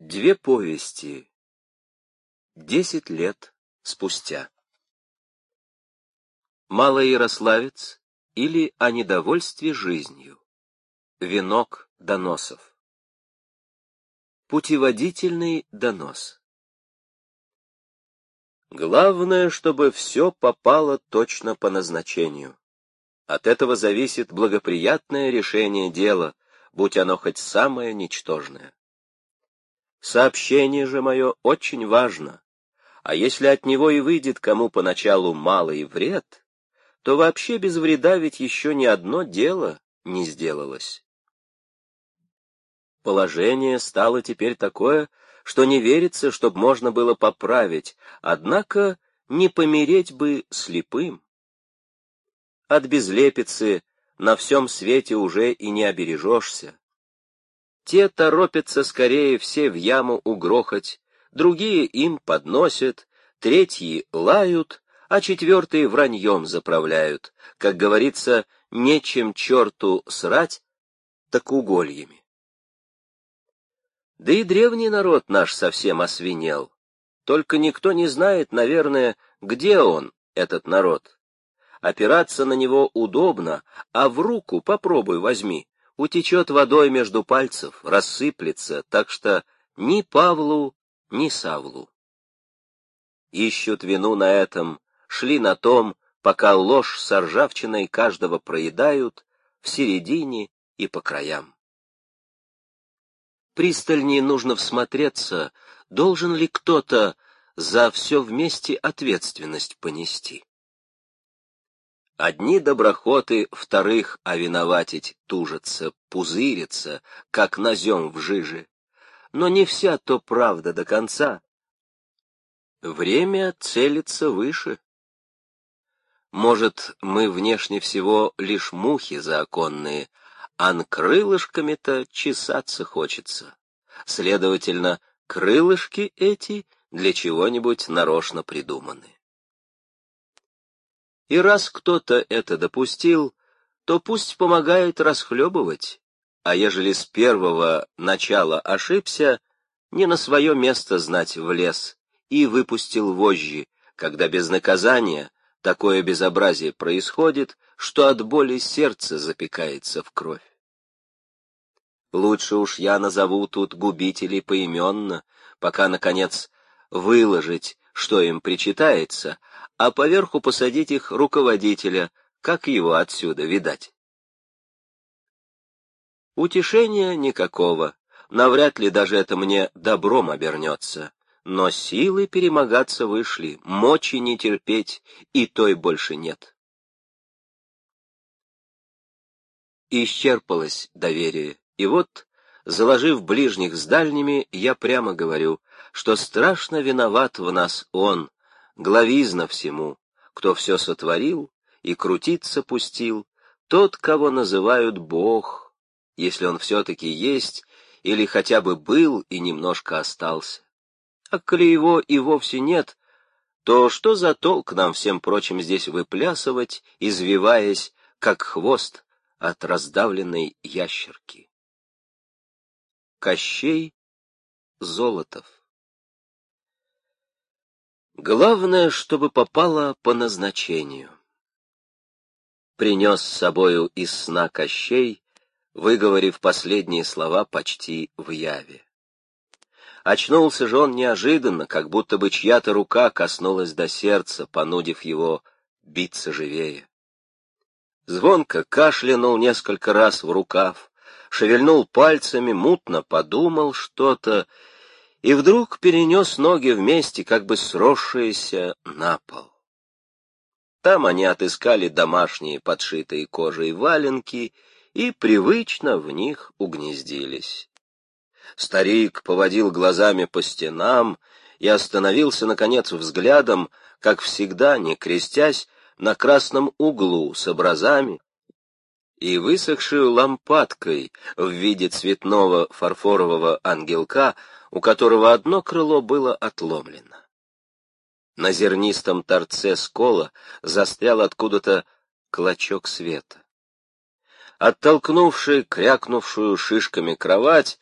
Две повести. Десять лет спустя. Малоярославец или о недовольстве жизнью. Венок доносов. Путеводительный донос. Главное, чтобы все попало точно по назначению. От этого зависит благоприятное решение дела, будь оно хоть самое ничтожное. Сообщение же мое очень важно, а если от него и выйдет кому поначалу малый вред, то вообще без вреда ведь еще ни одно дело не сделалось. Положение стало теперь такое, что не верится, чтоб можно было поправить, однако не помереть бы слепым. От безлепицы на всем свете уже и не обережешься. Те торопятся скорее все в яму угрохать, другие им подносят, третьи лают, а четвертые враньем заправляют, как говорится, нечем черту срать, так угольями. Да и древний народ наш совсем освинел, только никто не знает, наверное, где он, этот народ. Опираться на него удобно, а в руку попробуй возьми утечет водой между пальцев, рассыплется, так что ни Павлу, ни Савлу. Ищут вину на этом, шли на том, пока ложь с ржавчиной каждого проедают, в середине и по краям. Пристальнее нужно всмотреться, должен ли кто-то за все вместе ответственность понести. Одни доброхоты, вторых овиноватить тужатся, пузырятся, как назем в жиже. Но не вся то правда до конца. Время целится выше. Может, мы внешне всего лишь мухи законные, а крылышками-то чесаться хочется. Следовательно, крылышки эти для чего-нибудь нарочно придуманы. И раз кто-то это допустил, то пусть помогает расхлебывать, а ежели с первого начала ошибся, не на свое место знать влез и выпустил вожжи, когда без наказания такое безобразие происходит, что от боли сердце запекается в кровь. Лучше уж я назову тут губителей поименно, пока, наконец, выложить, что им причитается, а поверху посадить их руководителя, как его отсюда видать. Утешения никакого, навряд ли даже это мне добром обернется, но силы перемогаться вышли, мочи не терпеть, и той больше нет. Исчерпалось доверие, и вот, заложив ближних с дальними, я прямо говорю, что страшно виноват в нас он, главизна всему, кто все сотворил и крутиться пустил, тот, кого называют Бог, если он все-таки есть или хотя бы был и немножко остался. А коли его и вовсе нет, то что за толк нам всем прочим здесь выплясывать, извиваясь, как хвост от раздавленной ящерки? Кощей Золотов Главное, чтобы попало по назначению. Принес с собою из сна Кощей, выговорив последние слова почти в яве. Очнулся же он неожиданно, как будто бы чья-то рука коснулась до сердца, понудив его биться живее. Звонко кашлянул несколько раз в рукав, шевельнул пальцами, мутно подумал что-то и вдруг перенес ноги вместе, как бы сросшиеся, на пол. Там они отыскали домашние подшитые кожей валенки и привычно в них угнездились. Старик поводил глазами по стенам и остановился, наконец, взглядом, как всегда, не крестясь, на красном углу с образами и высохшую лампадкой в виде цветного фарфорового ангелка, у которого одно крыло было отломлено. На зернистом торце скола застрял откуда-то клочок света. Оттолкнувший крякнувшую шишками кровать,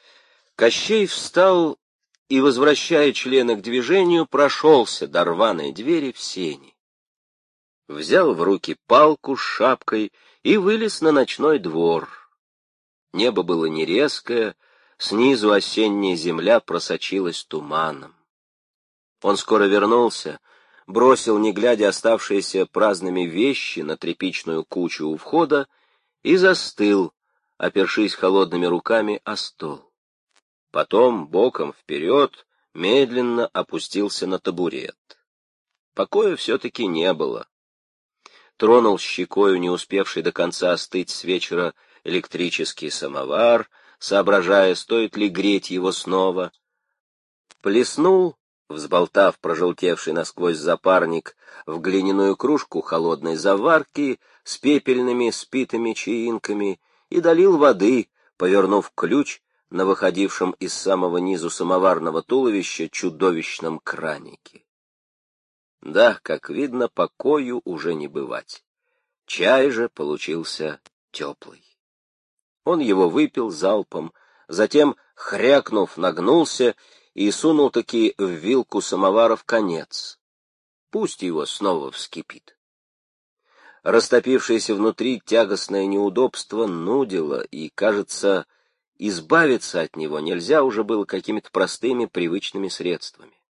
Кощей встал и, возвращая члены к движению, прошелся до рваной двери в сени. Взял в руки палку с шапкой и вылез на ночной двор. Небо было нерезкое, снизу осенняя земля просочилась туманом. Он скоро вернулся, бросил, не глядя оставшиеся праздными вещи на тряпичную кучу у входа и застыл, опершись холодными руками о стол. Потом, боком вперед, медленно опустился на табурет. Покоя все-таки не было. Тронул щекою не успевший до конца остыть с вечера электрический самовар, соображая, стоит ли греть его снова. Плеснул, взболтав прожелтевший насквозь запарник, в глиняную кружку холодной заварки с пепельными спитыми чаинками и долил воды, повернув ключ на выходившем из самого низу самоварного туловища чудовищном кранике. Да, как видно, покою уже не бывать. Чай же получился теплый. Он его выпил залпом, затем, хрякнув, нагнулся и сунул-таки в вилку самовара в конец. Пусть его снова вскипит. Растопившееся внутри тягостное неудобство нудило и, кажется, избавиться от него нельзя уже было какими-то простыми привычными средствами.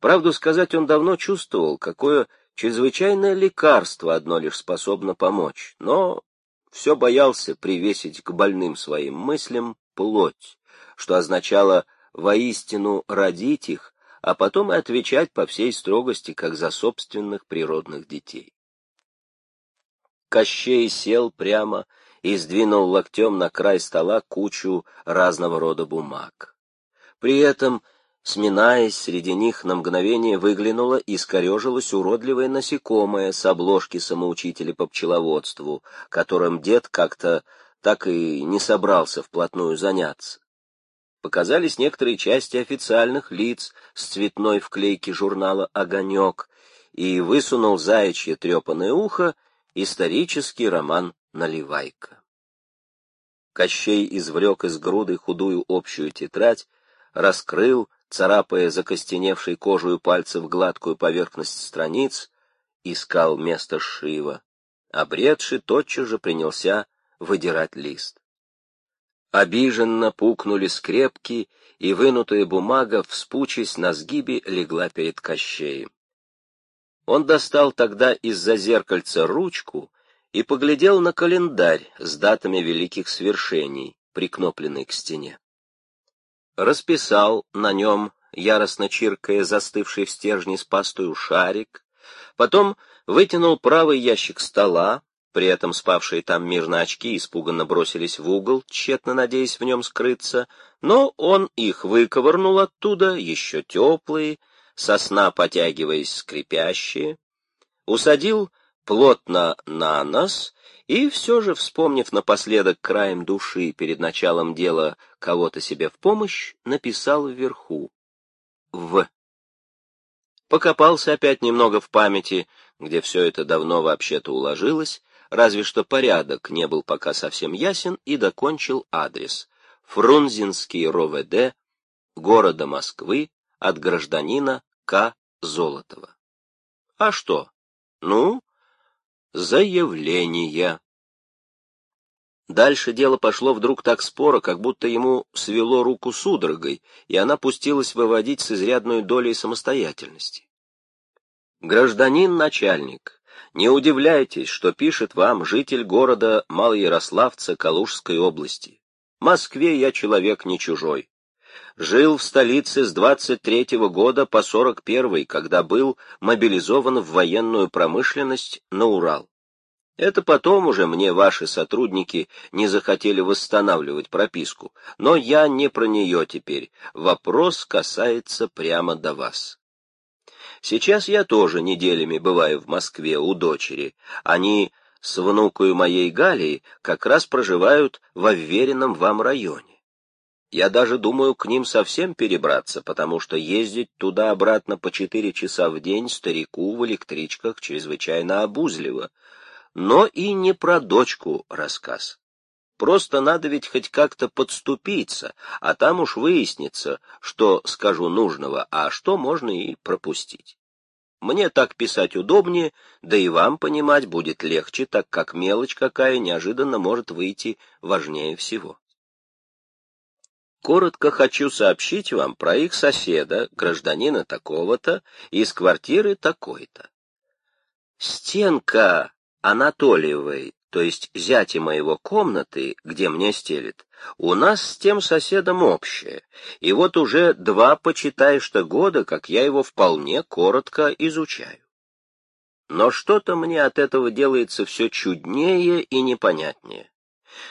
Правду сказать, он давно чувствовал, какое чрезвычайное лекарство одно лишь способно помочь, но все боялся привесить к больным своим мыслям плоть, что означало воистину родить их, а потом и отвечать по всей строгости, как за собственных природных детей. Кощей сел прямо и сдвинул локтем на край стола кучу разного рода бумаг. При этом, сминаясь, среди них на мгновение выглянуло и скорежилось уродливое насекомое с обложки самоучителя по пчеловодству, которым дед как-то так и не собрался вплотную заняться. Показались некоторые части официальных лиц с цветной вклейки журнала «Огонек», и высунул заячье трепанное ухо исторический роман наливайка. Кощей извлек из груды худую общую тетрадь, раскрыл, царапая закостеневшей кожую пальцев гладкую поверхность страниц, искал место шива. Обретший тотчас же принялся выдирать лист. Обиженно пукнули скрепки, и вынутая бумага, вспучись на сгибе, легла перед Кощеем. Он достал тогда из-за зеркальца ручку и поглядел на календарь с датами великих свершений, прикнопленный к стене. Расписал на нем, яростно чиркая застывший в стержне с пастою шарик, потом вытянул правый ящик стола, при этом спавшие там мирно очки испуганно бросились в угол, тщетно надеясь в нем скрыться, но он их выковырнул оттуда, еще теплые, сосна потягиваясь скрипящие, усадил плотно на нос и все же, вспомнив напоследок краем души перед началом дела кого-то себе в помощь, написал вверху «В». Покопался опять немного в памяти, где все это давно вообще-то уложилось, разве что порядок не был пока совсем ясен, и докончил адрес Фрунзенский РОВД, города Москвы, от гражданина К. Золотова. А что? Ну, заявление. Дальше дело пошло вдруг так споро, как будто ему свело руку судорогой, и она пустилась выводить с изрядной долей самостоятельности. Гражданин-начальник, не удивляйтесь, что пишет вам житель города Малоярославца Калужской области. Москве я человек не чужой жил в столице с 23 -го года по 41 когда был мобилизован в военную промышленность на Урал. Это потом уже мне ваши сотрудники не захотели восстанавливать прописку, но я не про нее теперь, вопрос касается прямо до вас. Сейчас я тоже неделями бываю в Москве у дочери, они с внукою моей Галией как раз проживают в уверенном вам районе. Я даже думаю к ним совсем перебраться, потому что ездить туда-обратно по четыре часа в день старику в электричках чрезвычайно обузливо. Но и не про дочку рассказ. Просто надо ведь хоть как-то подступиться, а там уж выяснится, что скажу нужного, а что можно и пропустить. Мне так писать удобнее, да и вам понимать будет легче, так как мелочь какая неожиданно может выйти важнее всего. Коротко хочу сообщить вам про их соседа, гражданина такого-то, из квартиры такой-то. Стенка Анатольевой, то есть зяти моего комнаты, где мне стелит, у нас с тем соседом общее, и вот уже два, почитай что года, как я его вполне коротко изучаю. Но что-то мне от этого делается все чуднее и непонятнее.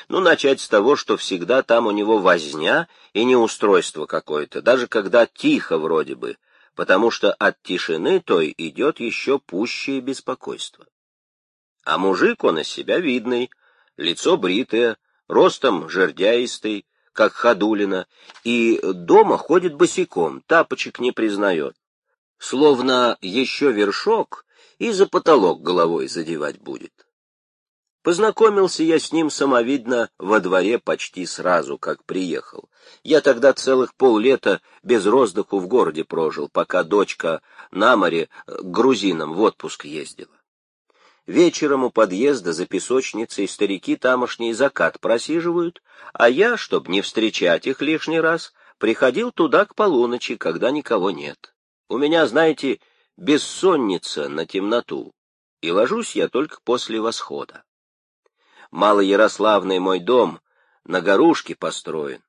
Ну, начать с того, что всегда там у него возня и неустройство какое-то, даже когда тихо вроде бы, потому что от тишины той идет еще пущее беспокойство. А мужик он из себя видный, лицо бритое, ростом жердяистый, как ходулина, и дома ходит босиком, тапочек не признает. Словно еще вершок и за потолок головой задевать будет. Познакомился я с ним самовидно во дворе почти сразу, как приехал. Я тогда целых поллета без роздыху в городе прожил, пока дочка на море к грузинам в отпуск ездила. Вечером у подъезда за песочницей старики тамошний закат просиживают, а я, чтобы не встречать их лишний раз, приходил туда к полуночи, когда никого нет. У меня, знаете, бессонница на темноту, и ложусь я только после восхода. Малоярославный мой дом на горушке построен,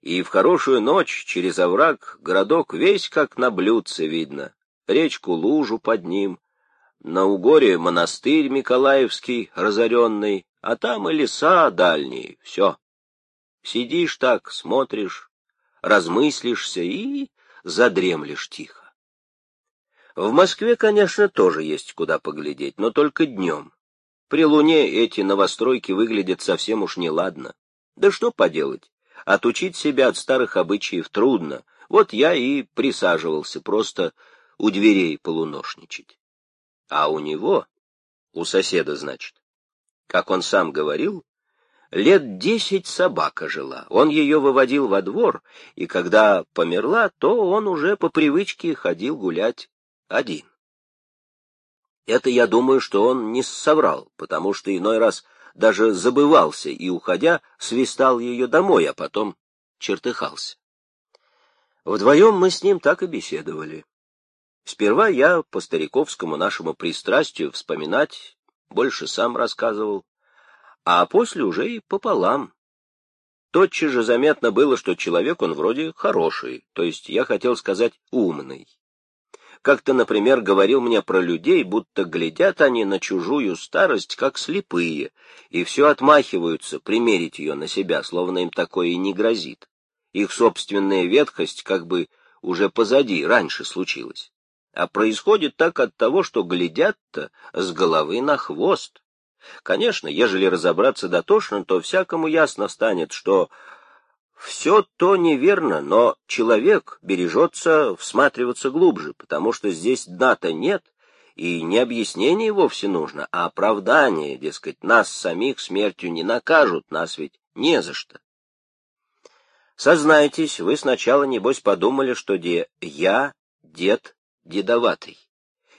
и в хорошую ночь через овраг городок весь как на блюдце видно, речку-лужу под ним, на угоре монастырь Миколаевский разоренный, а там и леса дальние, все. Сидишь так, смотришь, размыслишься и задремлешь тихо. В Москве, конечно, тоже есть куда поглядеть, но только днем. При луне эти новостройки выглядят совсем уж неладно. Да что поделать, отучить себя от старых обычаев трудно, вот я и присаживался просто у дверей полуношничать. А у него, у соседа, значит, как он сам говорил, лет десять собака жила. Он ее выводил во двор, и когда померла, то он уже по привычке ходил гулять один. Это я думаю, что он не соврал, потому что иной раз даже забывался и, уходя, свистал ее домой, а потом чертыхался. Вдвоем мы с ним так и беседовали. Сперва я по стариковскому нашему пристрастию вспоминать больше сам рассказывал, а после уже и пополам. Тотчас же заметно было, что человек он вроде хороший, то есть я хотел сказать умный. Как-то, например, говорил мне про людей, будто глядят они на чужую старость, как слепые, и все отмахиваются примерить ее на себя, словно им такое и не грозит. Их собственная ветхость как бы уже позади, раньше случилась. А происходит так от того, что глядят-то с головы на хвост. Конечно, ежели разобраться дотошно, то всякому ясно станет, что все то неверно, но человек бережется всматриваться глубже, потому что здесь дна-то нет, и не объяснение вовсе нужно, а оправдание, дескать, нас самих смертью не накажут, нас ведь не за что. Сознайтесь, вы сначала, небось, подумали, что де я дед дедоватый,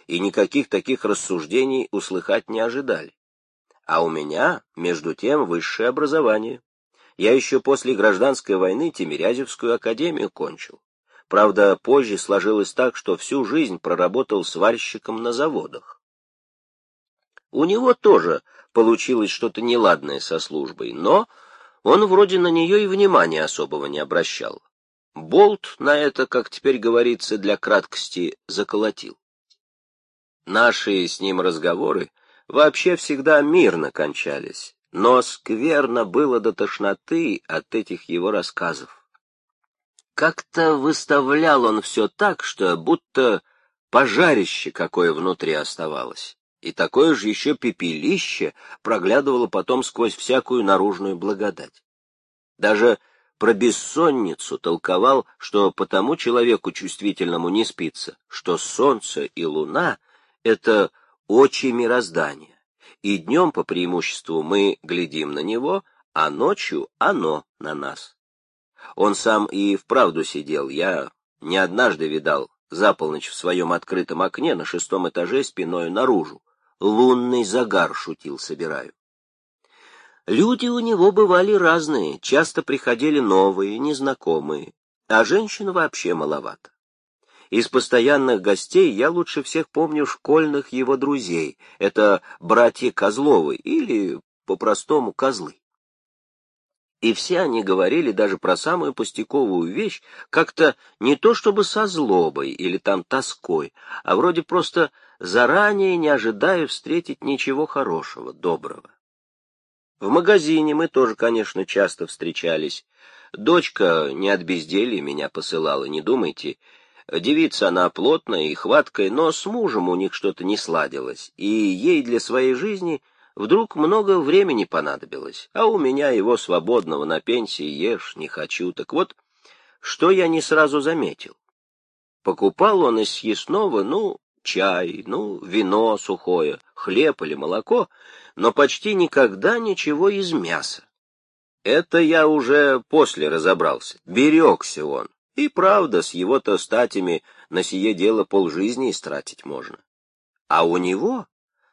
и никаких таких рассуждений услыхать не ожидали. А у меня, между тем, высшее образование. Я еще после гражданской войны Тимирязевскую академию кончил. Правда, позже сложилось так, что всю жизнь проработал сварщиком на заводах. У него тоже получилось что-то неладное со службой, но он вроде на нее и внимания особого не обращал. Болт на это, как теперь говорится для краткости, заколотил. Наши с ним разговоры вообще всегда мирно кончались но скверно было до тошноты от этих его рассказов. Как-то выставлял он все так, что будто пожарище какое внутри оставалось, и такое же еще пепелище проглядывало потом сквозь всякую наружную благодать. Даже про бессонницу толковал, что потому человеку чувствительному не спится, что солнце и луна — это очи мироздания и днем по преимуществу мы глядим на него, а ночью оно на нас. Он сам и вправду сидел, я не однажды видал, за полночь в своем открытом окне на шестом этаже спиною наружу. Лунный загар шутил, собираю. Люди у него бывали разные, часто приходили новые, незнакомые, а женщин вообще маловато. Из постоянных гостей я лучше всех помню школьных его друзей. Это братья Козловы или, по-простому, козлы. И все они говорили даже про самую пустяковую вещь, как-то не то чтобы со злобой или там тоской, а вроде просто заранее не ожидая встретить ничего хорошего, доброго. В магазине мы тоже, конечно, часто встречались. Дочка не от безделья меня посылала, не думайте. Девица она плотная и хваткая, но с мужем у них что-то не сладилось, и ей для своей жизни — Вдруг много времени понадобилось, а у меня его свободного на пенсии ешь не хочу. Так вот, что я не сразу заметил. Покупал он из съестного, ну, чай, ну, вино сухое, хлеб или молоко, но почти никогда ничего из мяса. Это я уже после разобрался. Берегся он. И правда, с его-то статями на сие дело полжизни истратить можно. А у него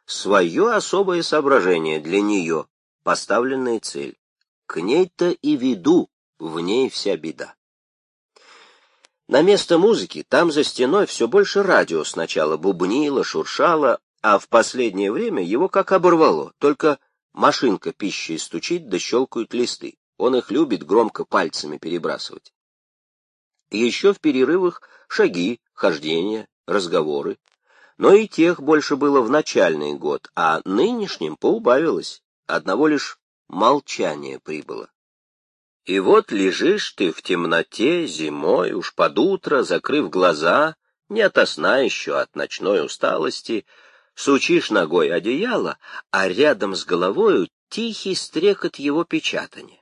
свое особое соображение для нее, поставленная цель. К ней-то и веду, в ней вся беда. На место музыки там за стеной все больше радио сначала бубнило, шуршало, а в последнее время его как оборвало, только машинка пищей стучит да щелкают листы. Он их любит громко пальцами перебрасывать. Еще в перерывах шаги, хождения, разговоры но и тех больше было в начальный год, а нынешним поубавилось, одного лишь молчания прибыло. И вот лежишь ты в темноте зимой, уж под утро, закрыв глаза, не ото сна еще, от ночной усталости, сучишь ногой одеяло, а рядом с головою тихий стрекот его печатания.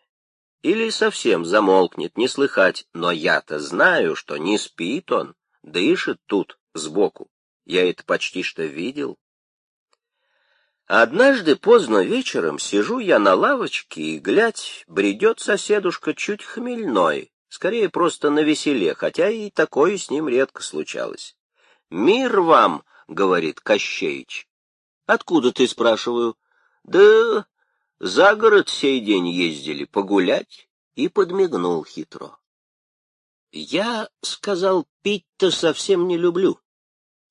Или совсем замолкнет, не слыхать, но я-то знаю, что не спит он, дышит тут, сбоку. Я это почти что видел. Однажды поздно вечером сижу я на лавочке и, глядь, бредет соседушка чуть хмельной, скорее просто на веселе, хотя и такое с ним редко случалось. «Мир вам!» — говорит Кощеич. «Откуда ты?» — спрашиваю. «Да за город сей день ездили погулять» и подмигнул хитро. «Я, — сказал, — пить-то совсем не люблю.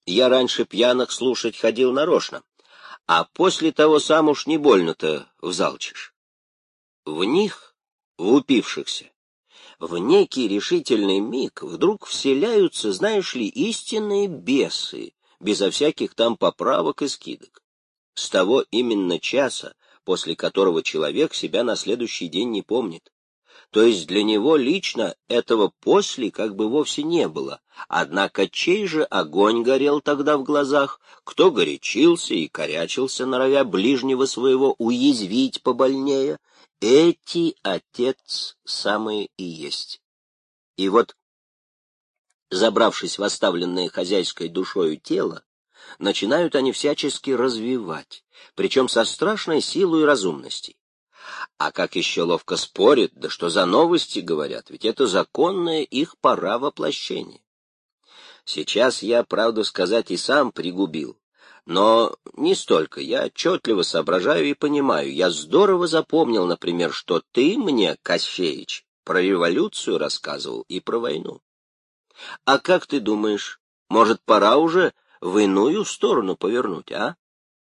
Я раньше пьяных слушать ходил нарочно, а после того сам уж не больно-то взалчишь. В них, в упившихся, в некий решительный миг вдруг вселяются, знаешь ли, истинные бесы, безо всяких там поправок и скидок. С того именно часа, после которого человек себя на следующий день не помнит. То есть для него лично этого после как бы вовсе не было. Однако чей же огонь горел тогда в глазах, кто горячился и корячился, норовя ближнего своего уязвить побольнее, эти отец самые и есть. И вот, забравшись в оставленное хозяйской душою тело, начинают они всячески развивать, причем со страшной силой и разумностью. А как еще ловко спорят, да что за новости говорят, ведь это законное их пора воплощения. Сейчас я, правду сказать, и сам пригубил. Но не столько, я отчетливо соображаю и понимаю. Я здорово запомнил, например, что ты мне, Кощеич, про революцию рассказывал и про войну. А как ты думаешь, может, пора уже в иную сторону повернуть, а?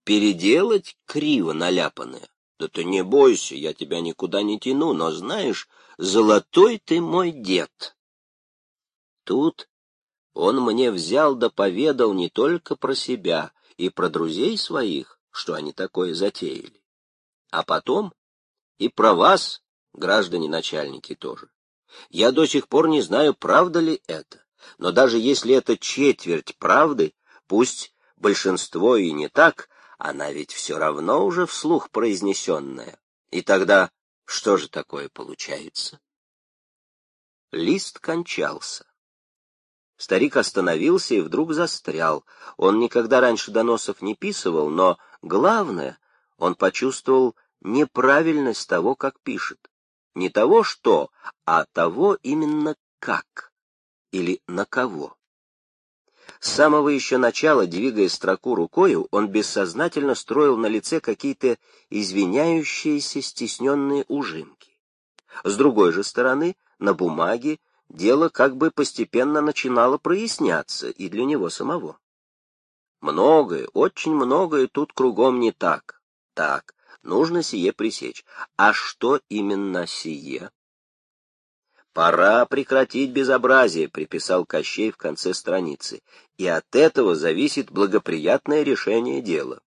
Переделать криво наляпанное? Да ты не бойся, я тебя никуда не тяну, но знаешь, золотой ты мой дед. Тут он мне взял да поведал не только про себя и про друзей своих, что они такое затеяли, а потом и про вас, граждане начальники, тоже. Я до сих пор не знаю, правда ли это, но даже если это четверть правды, пусть большинство и не так, она ведь все равно уже вслух произнесенная. И тогда что же такое получается? Лист кончался. Старик остановился и вдруг застрял. Он никогда раньше доносов не писывал, но, главное, он почувствовал неправильность того, как пишет. Не того, что, а того именно как или на кого. С самого еще начала, двигая строку рукою, он бессознательно строил на лице какие-то извиняющиеся стесненные ужимки. С другой же стороны, на бумаге дело как бы постепенно начинало проясняться и для него самого. Многое, очень многое тут кругом не так. Так, нужно сие пресечь. А что именно сие? «Пора прекратить безобразие», — приписал Кощей в конце страницы, «и от этого зависит благоприятное решение дела».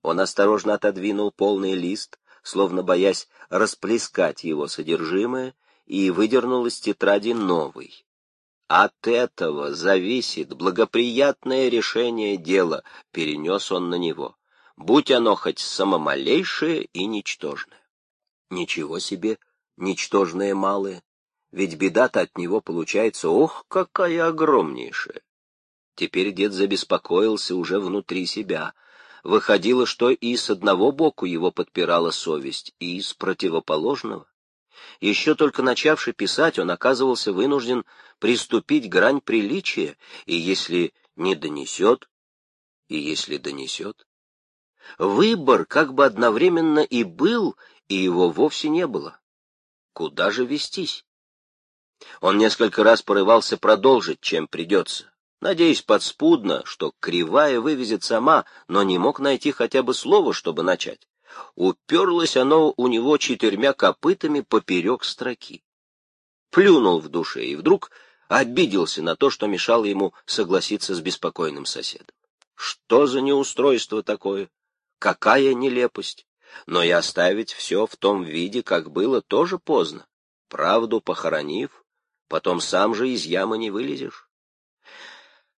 Он осторожно отодвинул полный лист, словно боясь расплескать его содержимое, и выдернул из тетради новый. «От этого зависит благоприятное решение дела», — перенес он на него, будь оно хоть самомалейшее и ничтожное. Ничего себе, ничтожное малое ведь беда-то от него получается, ох, какая огромнейшая. Теперь дед забеспокоился уже внутри себя. Выходило, что и с одного боку его подпирала совесть, и с противоположного. Еще только начавший писать, он оказывался вынужден приступить грань приличия, и если не донесет, и если донесет. Выбор как бы одновременно и был, и его вовсе не было. Куда же вестись? Он несколько раз порывался продолжить, чем придется, надеясь подспудно, что кривая вывезет сама, но не мог найти хотя бы слова, чтобы начать. Уперлось оно у него четырьмя копытами поперек строки. Плюнул в душе и вдруг обиделся на то, что мешало ему согласиться с беспокойным соседом. Что за неустройство такое? Какая нелепость! Но и оставить все в том виде, как было, тоже поздно. Правду похоронив, потом сам же из ямы не вылезешь.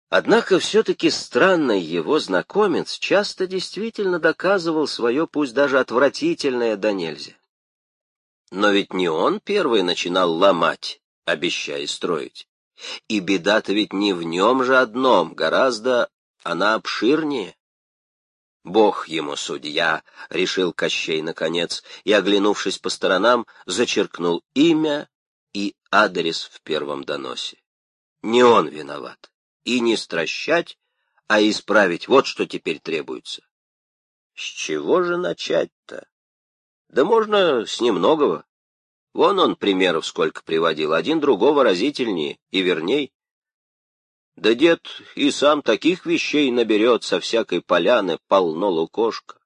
Однако все-таки странный его знакомец часто действительно доказывал свое, пусть даже отвратительное до нельзя. Но ведь не он первый начинал ломать, обещая строить. И беда-то ведь не в нем же одном, гораздо она обширнее. Бог ему судья, — решил Кощей наконец, и, оглянувшись по сторонам, зачеркнул имя и адрес в первом доносе. Не он виноват. И не стращать, а исправить вот что теперь требуется. С чего же начать-то? Да можно с немногого. Вон он примеров сколько приводил, один другого разительнее и верней. Да дед и сам таких вещей наберет со всякой поляны полно лукошка.